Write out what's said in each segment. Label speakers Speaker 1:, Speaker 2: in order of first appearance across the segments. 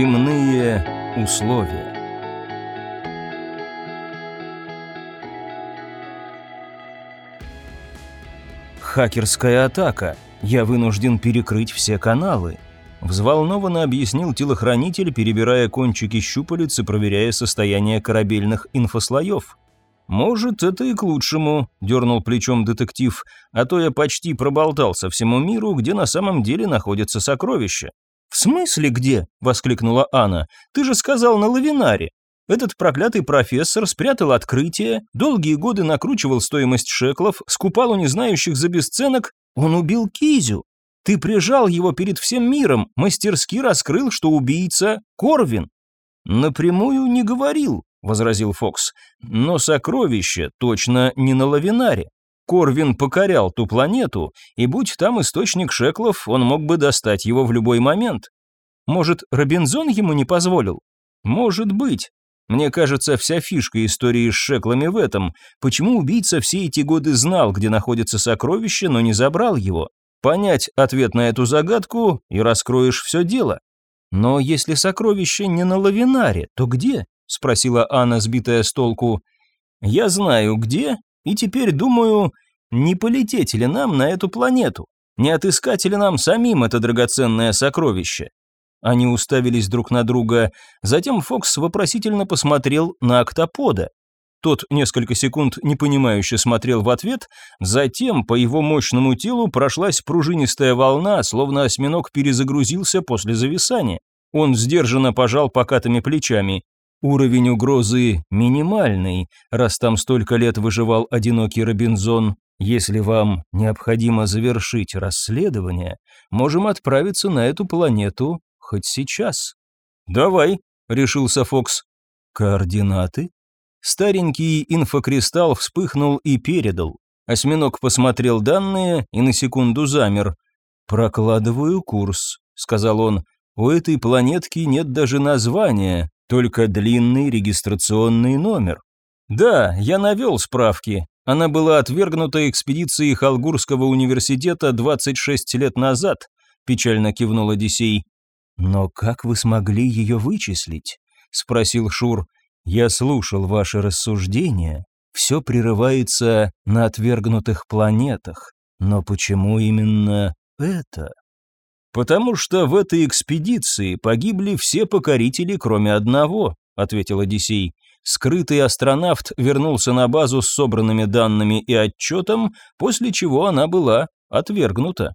Speaker 1: Земные условия. Хакерская атака. Я вынужден перекрыть все каналы. Взволнованно объяснил телохранитель, перебирая кончики щупалец и проверяя состояние корабельных инфослоев. «Может, это и к лучшему», – дернул плечом детектив, «а то я почти проболтался всему миру, где на самом деле находятся сокровища». «В смысле где?» – воскликнула Анна. «Ты же сказал на лавинаре. Этот проклятый профессор спрятал открытие, долгие годы накручивал стоимость шеклов, скупал у незнающих за бесценок. Он убил Кизю. Ты прижал его перед всем миром, мастерски раскрыл, что убийца – Корвин». «Напрямую не говорил», — возразил Фокс. «Но сокровище точно не на лавинаре. Корвин покорял ту планету, и будь там источник шеклов, он мог бы достать его в любой момент. Может, Робинзон ему не позволил? Может быть. Мне кажется, вся фишка истории с шеклами в этом. Почему убийца все эти годы знал, где находится сокровище, но не забрал его? Понять ответ на эту загадку, и раскроешь все дело. Но если сокровище не на лавинаре, то где? — спросила Анна, сбитая с толку. «Я знаю, где, и теперь думаю, не полететь ли нам на эту планету? Не отыскать ли нам самим это драгоценное сокровище?» Они уставились друг на друга, затем Фокс вопросительно посмотрел на октопода. Тот несколько секунд непонимающе смотрел в ответ, затем по его мощному телу прошлась пружинистая волна, словно осьминог перезагрузился после зависания. Он сдержанно пожал покатыми плечами. Уровень угрозы минимальный, раз там столько лет выживал одинокий Робинзон. Если вам необходимо завершить расследование, можем отправиться на эту планету хоть сейчас. Давай, решился Фокс. Координаты? Старенький инфокристалл вспыхнул и передал. Осьминог посмотрел данные и на секунду замер. «Прокладываю курс», — сказал он. «У этой планетки нет даже названия, только длинный регистрационный номер. Да, я навел справки. Она была отвергнута экспедицией Халгурского университета 26 лет назад, печально кивнул Одиссей. Но как вы смогли ее вычислить? спросил Шур. Я слушал ваши рассуждения. Все прерывается на отвергнутых планетах. Но почему именно это? «Потому что в этой экспедиции погибли все покорители, кроме одного», — ответил Одиссей. Скрытый астронавт вернулся на базу с собранными данными и отчетом, после чего она была отвергнута.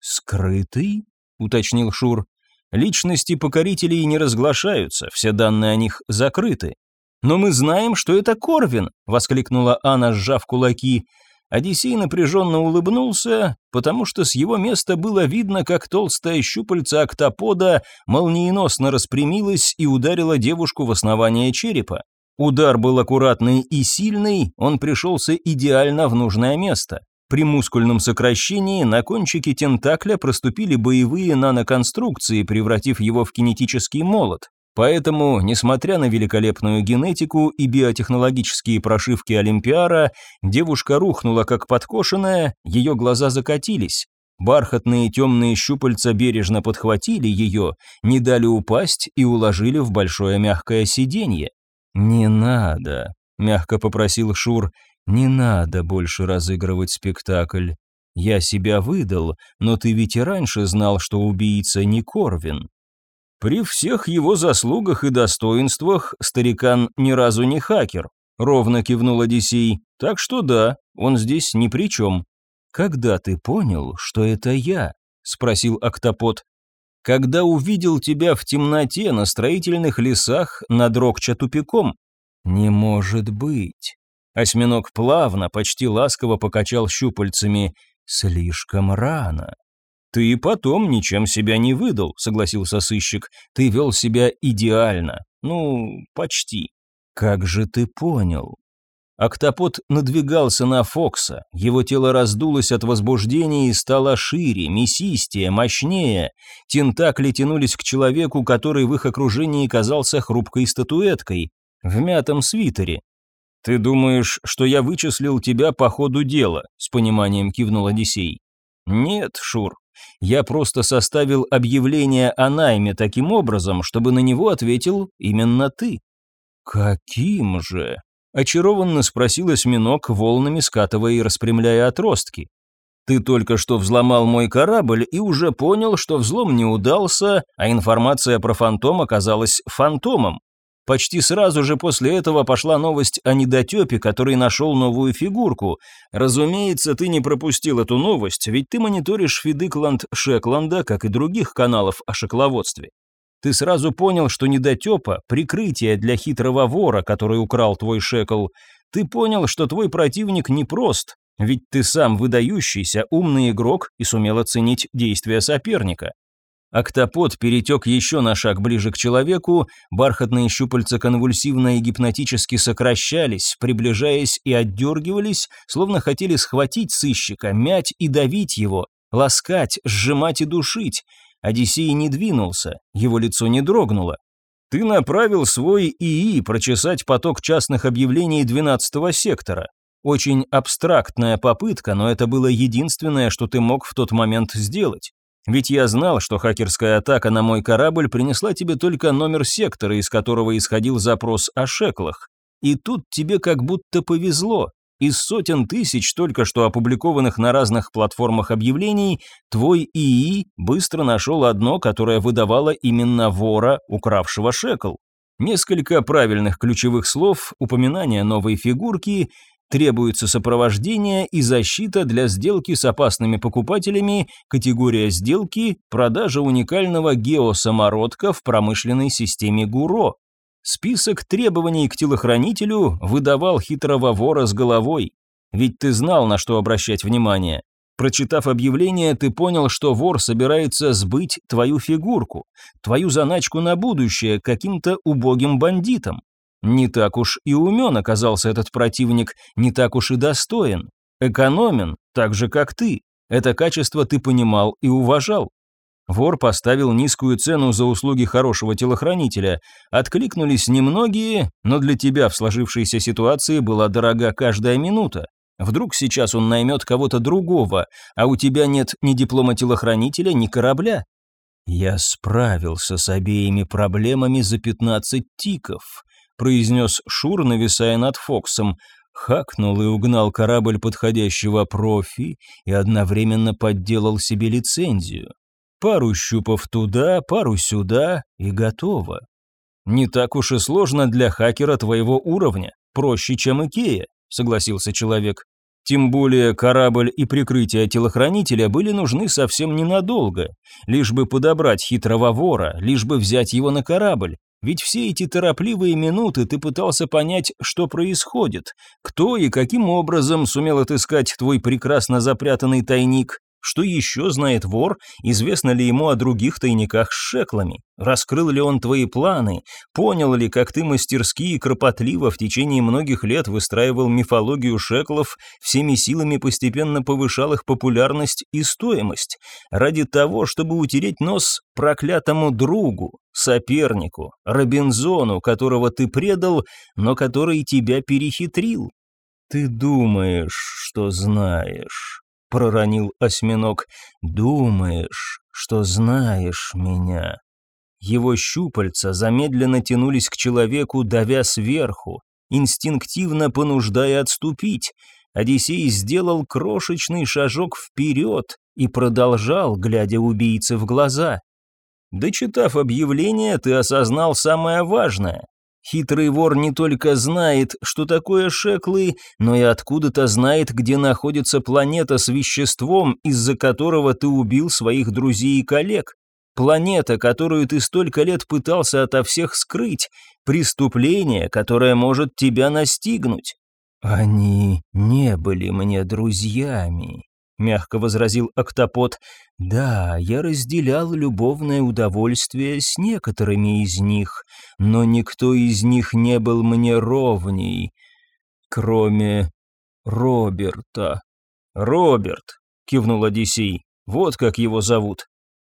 Speaker 1: «Скрытый?» — уточнил Шур. «Личности покорителей не разглашаются, все данные о них закрыты». «Но мы знаем, что это Корвин!» — воскликнула Анна, сжав кулаки. Одиссей напряженно улыбнулся, потому что с его места было видно, как толстая щупальца октопода молниеносно распрямилась и ударила девушку в основание черепа. Удар был аккуратный и сильный, он пришелся идеально в нужное место. При мускульном сокращении на кончике тентакля проступили боевые наноконструкции, превратив его в кинетический молот. Поэтому, несмотря на великолепную генетику и биотехнологические прошивки Олимпиара, девушка рухнула как подкошенная, ее глаза закатились. Бархатные темные щупальца бережно подхватили ее, не дали упасть и уложили в большое мягкое сиденье. «Не надо», — мягко попросил Шур, — «не надо больше разыгрывать спектакль. Я себя выдал, но ты ведь и раньше знал, что убийца не Корвин». При всех его заслугах и достоинствах старикан ни разу не хакер, ровно кивнул Одиссей. Так что да, он здесь ни при чем. Когда ты понял, что это я? спросил Октопод. Когда увидел тебя в темноте на строительных лесах над Рокча-тупиком. Не может быть. Осьминог плавно, почти ласково покачал щупальцами. Слишком рано. «Ты и потом ничем себя не выдал», — согласился сыщик. «Ты вел себя идеально. Ну, почти». «Как же ты понял?» Октопод надвигался на Фокса, его тело раздулось от возбуждения и стало шире, мясистее, мощнее. Тентакли тянулись к человеку, который в их окружении казался хрупкой статуэткой, в мятом свитере. «Ты думаешь, что я вычислил тебя по ходу дела?» — с пониманием кивнул Одиссей. «Нет, Шур, Я просто составил объявление о найме таким образом, чтобы на него ответил именно ты». «Каким же?» – очарованно спросил осьминог, волнами скатывая и распрямляя отростки. «Ты только что взломал мой корабль и уже понял, что взлом не удался, а информация про фантом оказалась фантомом. Почти сразу же после этого пошла новость о недотепе, который нашел новую фигурку. Разумеется, ты не пропустил эту новость, ведь ты мониторишь Фидыкланд Шекланда, как и других каналов о шекловодстве. Ты сразу понял, что недотепа – прикрытие для хитрого вора, который украл твой шекл. Ты понял, что твой противник непрост, ведь ты сам выдающийся, умный игрок и сумел оценить действия соперника. Октопод перетек еще на шаг ближе к человеку, бархатные щупальца конвульсивно и гипнотически сокращались, приближаясь и отдергивались, словно хотели схватить сыщика, мять и давить его, ласкать, сжимать и душить. Одиссей не двинулся, его лицо не дрогнуло. Ты направил свой ИИ прочесать поток частных объявлений 12-го сектора. Очень абстрактная попытка, но это было единственное, что ты мог в тот момент сделать. Ведь я знал, что хакерская атака на мой корабль принесла тебе только номер сектора, из которого исходил запрос о шеклах. И тут тебе как будто повезло. Из сотен тысяч только что опубликованных на разных платформах объявлений, твой ИИ быстро нашел одно, которое выдавало именно вора, укравшего шекл. Несколько правильных ключевых слов, упоминание новой фигурки, Требуется сопровождение и защита для сделки с опасными покупателями, категория сделки – продажа уникального геосамородка в промышленной системе ГУРО. Список требований к телохранителю выдавал хитрого вора с головой. Ведь ты знал, на что обращать внимание. Прочитав объявление, ты понял, что вор собирается сбыть твою фигурку, твою заначку на будущее каким-то убогим бандитам. Не так уж и умен оказался этот противник, не так уж и достоин. Экономен, так же как ты. Это качество ты понимал и уважал. Вор поставил низкую цену за услуги хорошего телохранителя. Откликнулись немногие, но для тебя в сложившейся ситуации была дорога каждая минута. Вдруг сейчас он наймет кого-то другого, а у тебя нет ни диплома телохранителя, ни корабля. Я справился с обеими проблемами за 15 тиков произнес Шур, нависая над Фоксом. Хакнул и угнал корабль подходящего профи и одновременно подделал себе лицензию. Пару щупов туда, пару сюда и готово. Не так уж и сложно для хакера твоего уровня, проще, чем Икея, согласился человек. Тем более корабль и прикрытие телохранителя были нужны совсем ненадолго, лишь бы подобрать хитрого вора, лишь бы взять его на корабль, ведь все эти торопливые минуты ты пытался понять, что происходит, кто и каким образом сумел отыскать твой прекрасно запрятанный тайник, что еще знает вор, известно ли ему о других тайниках с шеклами, раскрыл ли он твои планы, понял ли, как ты мастерски и кропотливо в течение многих лет выстраивал мифологию шеклов, всеми силами постепенно повышал их популярность и стоимость, ради того, чтобы утереть нос проклятому другу, сопернику, Робинзону, которого ты предал, но который тебя перехитрил. Ты думаешь, что знаешь, проронил осьминог. Думаешь, что знаешь меня? Его щупальца замедленно тянулись к человеку, давя сверху, инстинктивно понуждая отступить. Одиссей сделал крошечный шажок вперед и продолжал, глядя убийце в глаза. Дочитав объявление, ты осознал самое важное. Хитрый вор не только знает, что такое шеклы, но и откуда-то знает, где находится планета с веществом, из-за которого ты убил своих друзей и коллег. Планета, которую ты столько лет пытался ото всех скрыть. Преступление, которое может тебя настигнуть. Они не были мне друзьями мягко возразил Октопод. Да, я разделял любовное удовольствие с некоторыми из них, но никто из них не был мне ровней, кроме Роберта. Роберт, кивнул Одиссей. Вот как его зовут.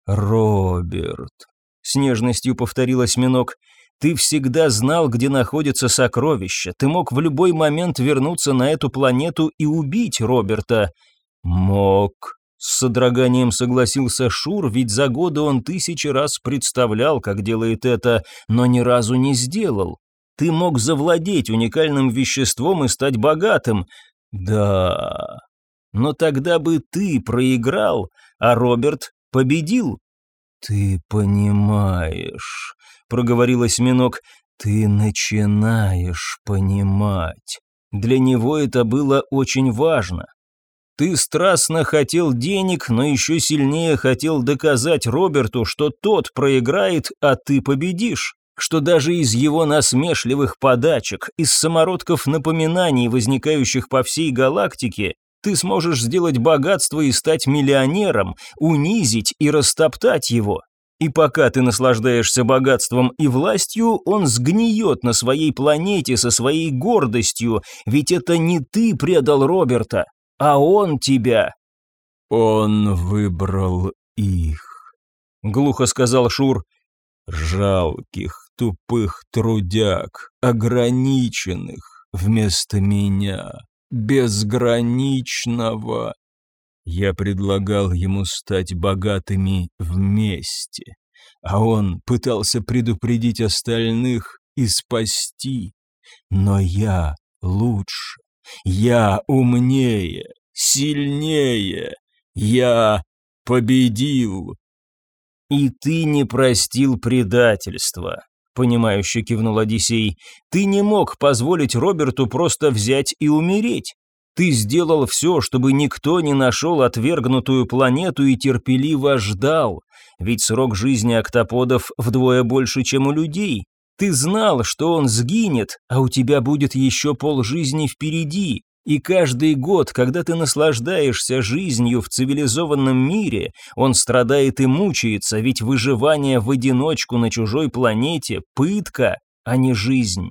Speaker 1: Роберт. С нежностью повторил осьминог. Ты всегда знал, где находится сокровище. Ты мог в любой момент вернуться на эту планету и убить Роберта. «Мог», — С содроганием согласился Шур, ведь за годы он тысячи раз представлял, как делает это, но ни разу не сделал. Ты мог завладеть уникальным веществом и стать богатым. Да. Но тогда бы ты проиграл, а Роберт победил. Ты понимаешь, проговорил осьминог, ты начинаешь понимать. Для него это было очень важно. Ты страстно хотел денег, но еще сильнее хотел доказать Роберту, что тот проиграет, а ты победишь. Что даже из его насмешливых подачек, из самородков напоминаний, возникающих по всей галактике, ты сможешь сделать богатство и стать миллионером, унизить и растоптать его. И пока ты наслаждаешься богатством и властью, он сгниет на своей планете со своей гордостью, ведь это не ты предал Роберта, а он тебя».
Speaker 2: «Он выбрал их», — глухо сказал Шур. «Жалких, тупых трудяг, ограниченных, вместо меня, безграничного». Я предлагал ему стать богатыми вместе, а он пытался предупредить остальных и спасти. Но я лучше. Я умнее, сильнее, я победил.
Speaker 1: И ты не простил предательства, понимающе кивнул Одиссей. Ты не мог позволить Роберту просто взять и умереть. Ты сделал все, чтобы никто не нашел отвергнутую планету и терпеливо ждал, ведь срок жизни октоподов вдвое больше, чем у людей. Ты знал, что он сгинет, а у тебя будет еще полжизни впереди. И каждый год, когда ты наслаждаешься жизнью в цивилизованном мире, он страдает и мучается, ведь выживание в одиночку на чужой планете – пытка, а не жизнь.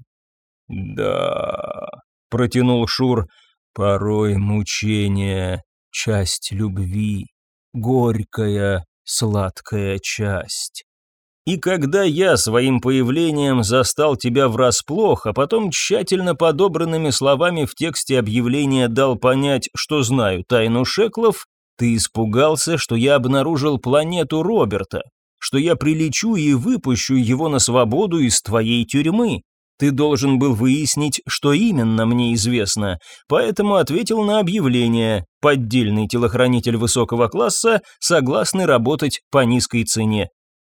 Speaker 2: «Да», – протянул Шур, – «порой мучение – часть любви, горькая, сладкая часть».
Speaker 1: И когда я своим появлением застал тебя врасплох, а потом тщательно подобранными словами в тексте объявления дал понять, что знаю тайну Шеклов, ты испугался, что я обнаружил планету Роберта, что я прилечу и выпущу его на свободу из твоей тюрьмы. Ты должен был выяснить, что именно мне известно, поэтому ответил на объявление. Поддельный телохранитель высокого класса согласны работать по низкой цене.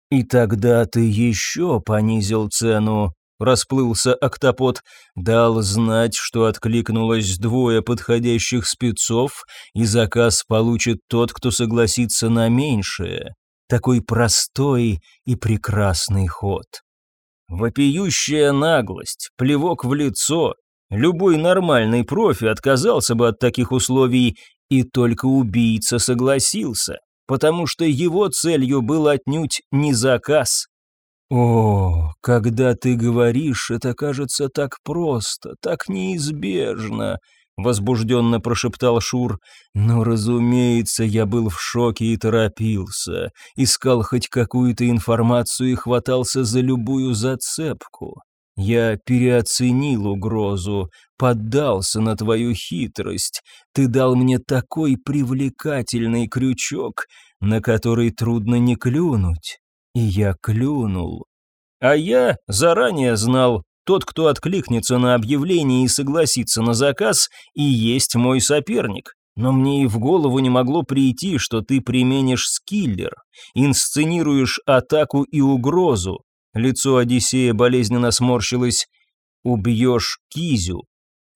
Speaker 1: «И тогда ты еще понизил цену», — расплылся октопод, дал знать, что откликнулось двое подходящих спецов, и заказ получит тот, кто согласится на меньшее. Такой простой и прекрасный ход. Вопиющая наглость, плевок в лицо. Любой нормальный профи отказался бы от таких условий, и только убийца согласился потому что его целью был отнюдь не заказ. «О, когда ты говоришь, это кажется так просто, так неизбежно», — возбужденно прошептал Шур. «Но, разумеется, я был в шоке и торопился, искал хоть какую-то информацию и хватался за любую зацепку. Я переоценил угрозу, поддался на твою хитрость. Ты дал мне такой привлекательный крючок, на который трудно не клюнуть. И я клюнул. А я заранее знал, тот, кто откликнется на объявление и согласится на заказ, и есть мой соперник. Но мне и в голову не могло прийти, что ты применишь скиллер, инсценируешь атаку и угрозу, Лицо Одиссея болезненно сморщилось. «Убьешь Кизю.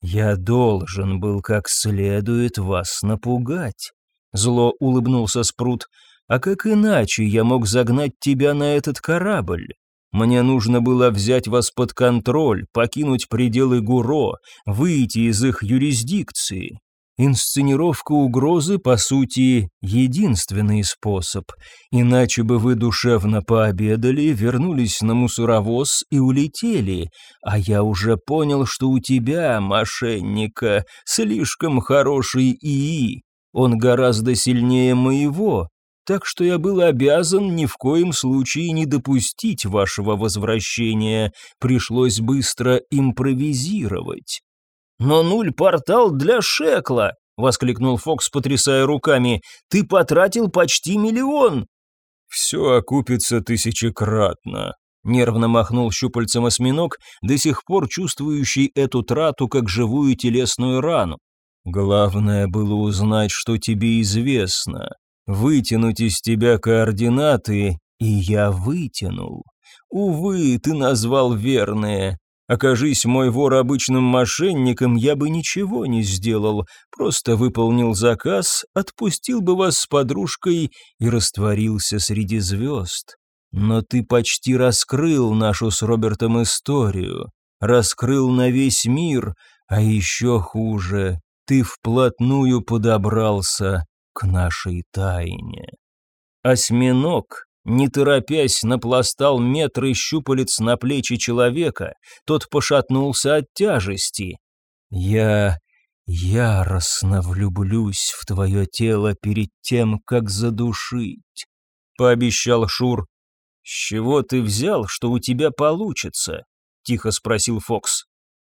Speaker 1: Я должен был как следует вас напугать». Зло улыбнулся Спрут. «А как иначе я мог загнать тебя на этот корабль? Мне нужно было взять вас под контроль, покинуть пределы Гуро, выйти из их юрисдикции. Инсценировка угрозы, по сути, единственный способ. Иначе бы вы душевно пообедали, вернулись на мусоровоз и улетели. А я уже понял, что у тебя, мошенника, слишком хороший ИИ. Он гораздо сильнее моего. Так что я был обязан ни в коем случае не допустить вашего возвращения. Пришлось быстро импровизировать. «Но нуль портал для Шекла», — воскликнул Фокс, потрясая руками. «Ты потратил почти миллион!»
Speaker 2: «Все окупится тысячекратно», — нервно махнул щупальцем осьминог, до сих пор чувствующий эту трату как живую телесную рану. «Главное было узнать, что тебе известно, вытянуть из тебя координаты, и я вытянул. Увы, ты назвал верные, Окажись мой вор обычным мошенником, я бы ничего не сделал, просто выполнил заказ, отпустил бы вас с подружкой и растворился среди звезд. Но ты почти раскрыл нашу с Робертом историю, раскрыл на весь мир, а еще хуже, ты вплотную подобрался к нашей тайне. Осьминог не торопясь, напластал метры щупалец на плечи человека, тот пошатнулся от тяжести. «Я яростно влюблюсь в твое тело перед тем, как задушить», — пообещал Шур. «С чего ты взял, что у тебя получится?» — тихо спросил Фокс.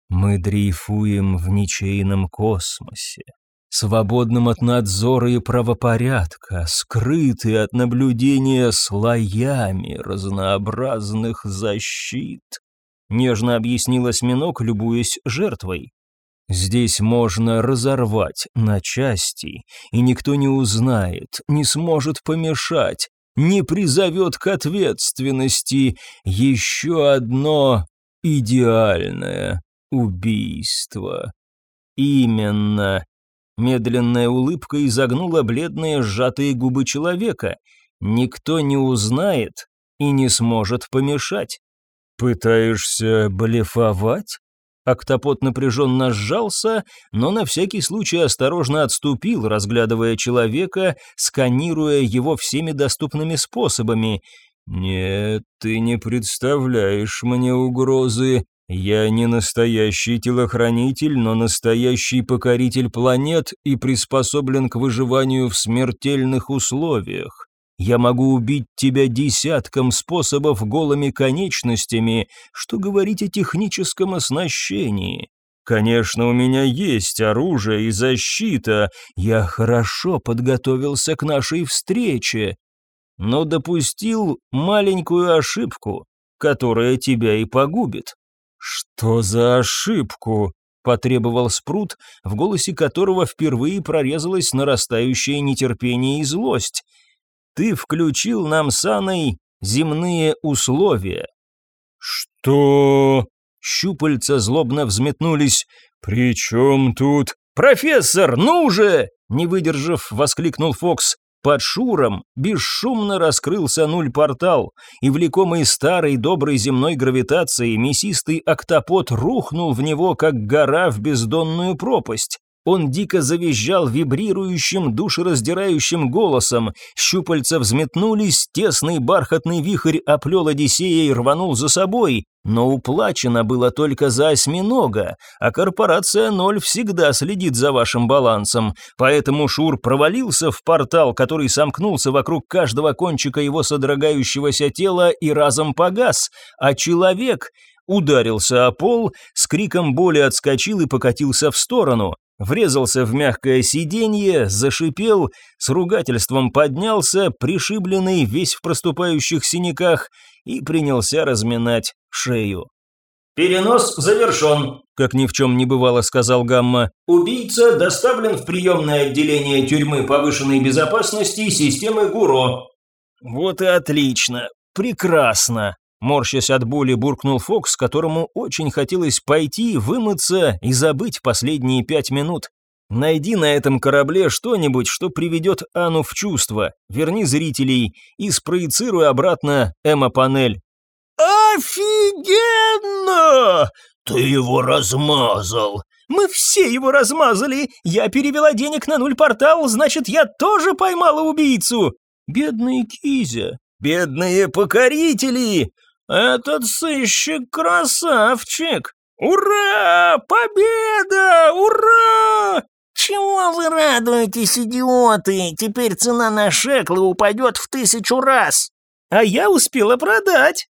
Speaker 2: «Мы дрейфуем в ничейном космосе свободным от надзора и правопорядка, скрытый от наблюдения слоями разнообразных защит. Нежно объяснил осьминог, любуясь жертвой. Здесь можно разорвать на части, и никто не узнает, не сможет помешать, не призовет к ответственности еще одно идеальное убийство. Именно Медленная улыбка изогнула бледные сжатые губы человека. Никто не узнает и не сможет помешать. «Пытаешься блефовать?» Октопот напряженно сжался, но на всякий случай осторожно отступил, разглядывая человека, сканируя его всеми доступными способами. «Нет, ты не представляешь мне угрозы. Я не настоящий телохранитель, но настоящий покоритель планет и приспособлен к выживанию в смертельных условиях. Я могу убить тебя десятком способов голыми конечностями, что говорить о техническом оснащении. Конечно, у меня есть оружие и защита, я хорошо подготовился к нашей встрече, но допустил маленькую ошибку, которая тебя и погубит. «Что за ошибку?» – потребовал Спрут, в голосе которого впервые прорезалось нарастающее нетерпение и злость. «Ты включил нам с Анной земные условия». «Что?» Щупальца злобно взметнулись. «При чем тут?» «Профессор, ну же!» Не выдержав, воскликнул Фокс. Под Шуром бесшумно раскрылся нуль-портал, и влекомый старой доброй земной гравитацией мясистый октопод рухнул в него, как гора в бездонную пропасть. Он дико завизжал вибрирующим, душераздирающим голосом. Щупальца взметнулись, тесный бархатный вихрь оплел Одиссея и рванул за собой. Но уплачено было только за осьминога, а корпорация «Ноль» всегда следит за вашим балансом. Поэтому Шур провалился в портал, который сомкнулся вокруг каждого кончика его содрогающегося тела и разом погас, а человек ударился о пол, с криком боли отскочил и покатился в сторону врезался в мягкое сиденье, зашипел, с ругательством поднялся, пришибленный, весь в проступающих синяках, и принялся разминать шею.
Speaker 1: «Перенос завершен», — как ни в чем не бывало, сказал Гамма. «Убийца доставлен в приемное отделение тюрьмы повышенной безопасности системы ГУРО».
Speaker 2: «Вот и отлично, прекрасно», Морщась от боли, буркнул Фокс, которому очень хотелось пойти, вымыться и забыть последние пять минут. Найди на этом корабле что-нибудь, что приведет Ану в чувство, верни зрителей и спроецируй обратно эмо-панель.
Speaker 3: «Офигенно! Ты его размазал!» «Мы все его размазали! Я перевела денег на нуль портал, значит, я тоже поймала убийцу!»
Speaker 2: «Бедный Кизя!»
Speaker 3: «Бедные покорители!» «Этот сыщик красавчик! Ура! Победа! Ура!» «Чего вы радуетесь, идиоты? Теперь цена на шеклы упадет в тысячу раз!» «А я успела продать!»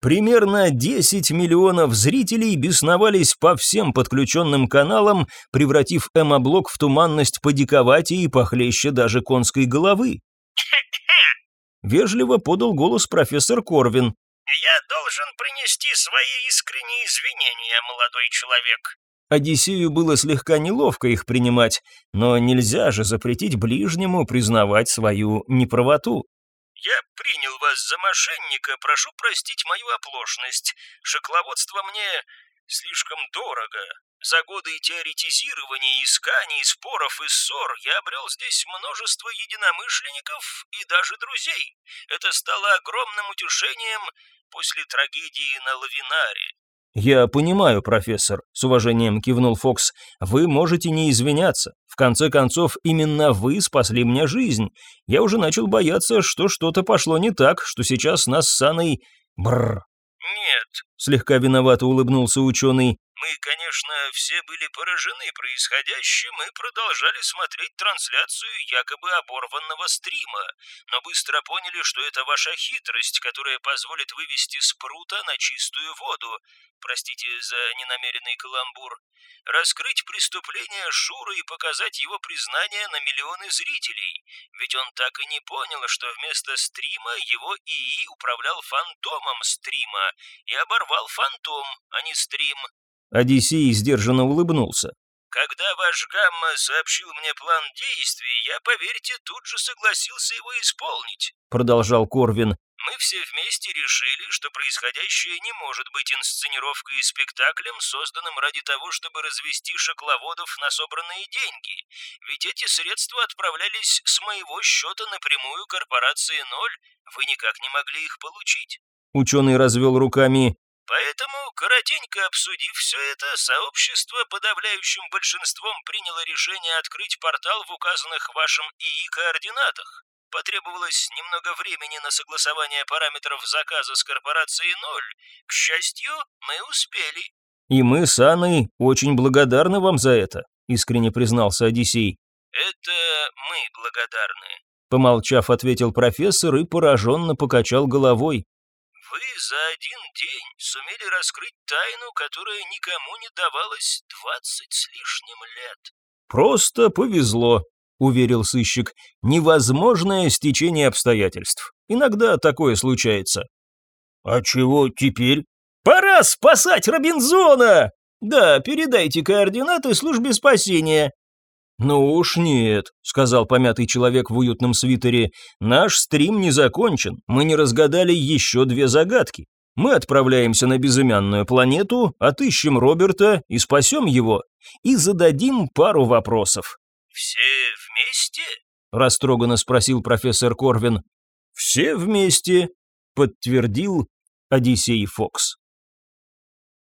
Speaker 1: Примерно 10 миллионов зрителей бесновались по всем подключенным каналам, превратив эмоблок в туманность подиковатее и похлеще даже конской головы. Вежливо подал голос профессор Корвин.
Speaker 3: «Я должен принести свои искренние извинения, молодой человек».
Speaker 1: Одиссею было слегка неловко их принимать, но нельзя же запретить ближнему признавать свою неправоту.
Speaker 3: «Я принял вас за мошенника, прошу простить мою оплошность. Шокловодство мне слишком дорого. За годы теоретизирования, исканий, споров и ссор я обрел здесь множество единомышленников и даже друзей. Это стало огромным утешением после трагедии на Лавинаре.
Speaker 1: «Я понимаю, профессор», — с уважением кивнул Фокс. «Вы можете не извиняться. В конце концов, именно вы спасли мне жизнь. Я уже начал бояться, что что-то пошло не так, что сейчас нас с Анной... Бррр».
Speaker 3: «Нет», —
Speaker 1: слегка виновато улыбнулся ученый.
Speaker 3: Мы, конечно, все были поражены происходящим и продолжали смотреть трансляцию якобы оборванного стрима, но быстро поняли, что это ваша хитрость, которая позволит вывести спрута на чистую воду. Простите за ненамеренный каламбур. Раскрыть преступление Шуры и показать его признание на миллионы зрителей. Ведь он так и не понял, что вместо стрима его ИИ управлял фантомом стрима и оборвал фантом, а не стрим.
Speaker 1: Одиссей сдержанно улыбнулся.
Speaker 3: «Когда ваш Гамма сообщил мне план действий, я, поверьте, тут же согласился его исполнить», —
Speaker 1: продолжал Корвин.
Speaker 3: «Мы все вместе решили, что происходящее не может быть инсценировкой и спектаклем, созданным ради того, чтобы развести шокловодов на собранные деньги. Ведь эти средства отправлялись с моего счета напрямую корпорации «Ноль», вы никак не могли их получить».
Speaker 1: Ученый развел руками.
Speaker 3: Поэтому, коротенько обсудив все это, сообщество подавляющим большинством приняло решение открыть портал в указанных вашим ИИ координатах. Потребовалось немного времени на согласование параметров заказа с корпорацией «Ноль». К счастью, мы успели.
Speaker 1: «И мы с Анной очень благодарны вам за это», — искренне признался Одиссей.
Speaker 3: «Это мы благодарны», —
Speaker 1: помолчав, ответил профессор и пораженно покачал головой.
Speaker 3: Вы за один день сумели раскрыть тайну, которая никому не давалась двадцать с лишним лет.
Speaker 1: Просто повезло, уверил сыщик. Невозможное стечение обстоятельств. Иногда такое случается.
Speaker 2: А чего теперь?
Speaker 3: Пора спасать Робинзона! Да, передайте координаты службе спасения.
Speaker 1: «Ну уж нет», — сказал помятый человек в уютном свитере. «Наш стрим не закончен, мы не разгадали еще две загадки. Мы отправляемся на безымянную планету, отыщем Роберта и спасем его, и зададим пару вопросов».
Speaker 3: «Все вместе?»
Speaker 1: – растроганно спросил профессор Корвин. «Все вместе», – подтвердил Одиссей Фокс.